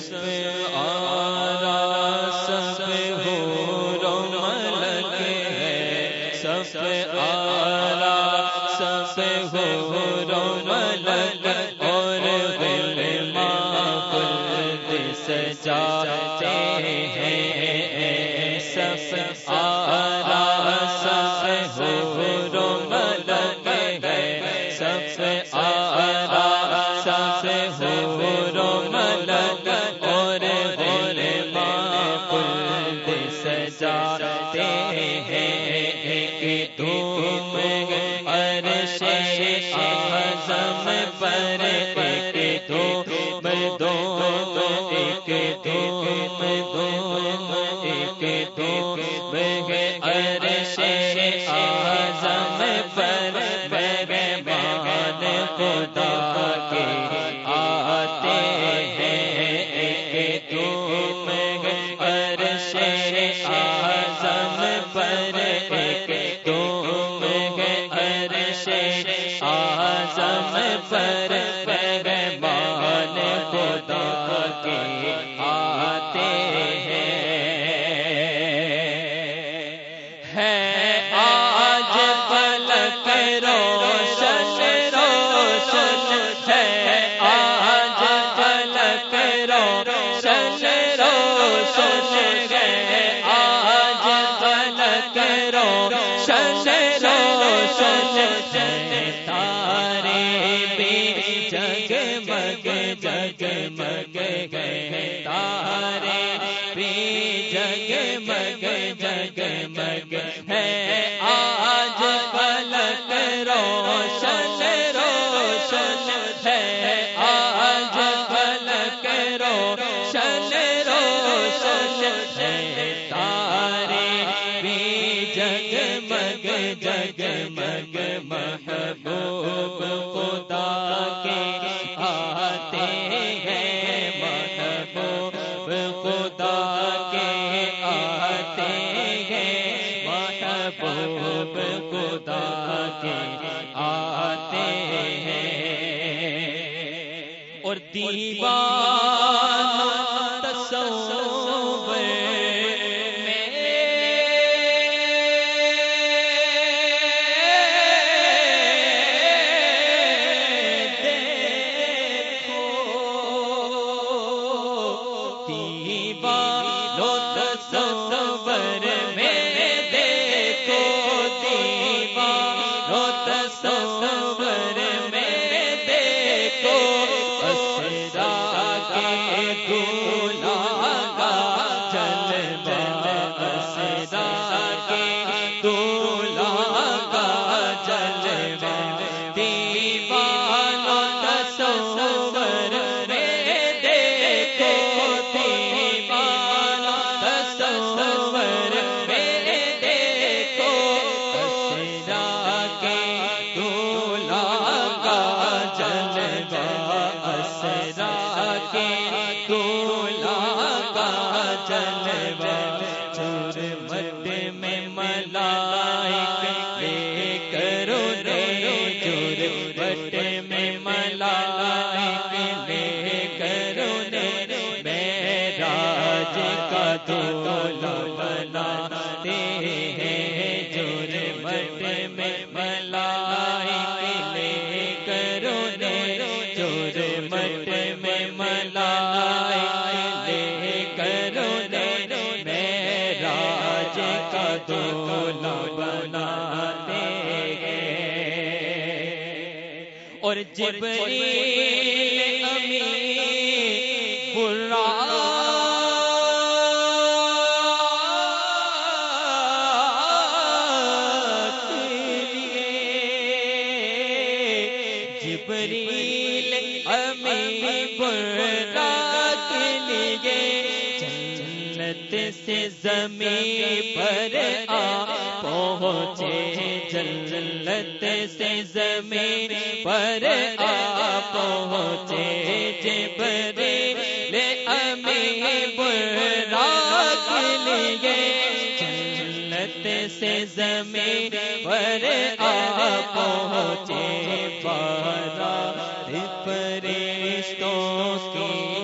سب آرا، سب ہو رو ملک ہے۔ سب آرا، سب ہو رو ملک اور بل ماں سجاتے چاہتے ہیں۔ کہ تم عرش اعظم پر ایک تو دو ایک اعظم پر پر ایک چل اور دیوان تصور میں دیکھو میں ملا اور جبریل امی جبریل امی برا کے لیے سے زمین پر آ پہنچے جنت سے زمین پر آ پہنچے جبرے لے امی براک لیے جنت سے زمین پر آ پہنچے پارا پرشتوں کی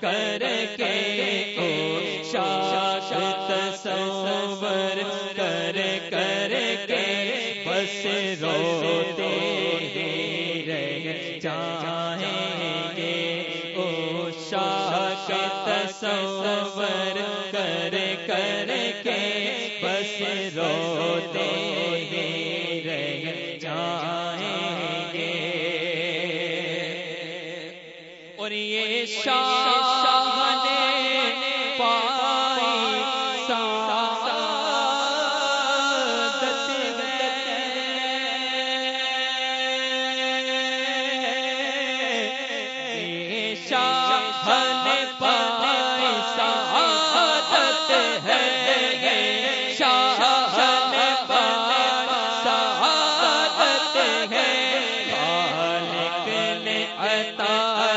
کر کے او شاش کر کر کے بس روتے ہیں کر کر کے بس روتے شاہ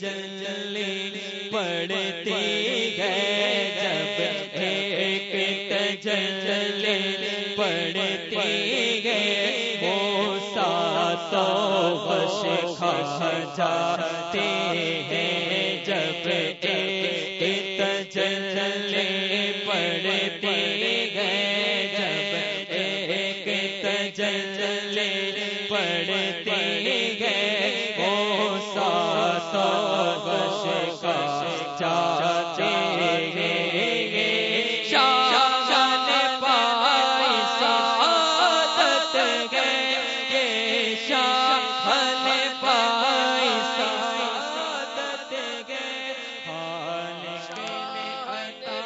جل پڑتے گئے جب ایک تجلے پڑتے گئے، وہ ساتوں بش جاتے ہیں۔ جب ایک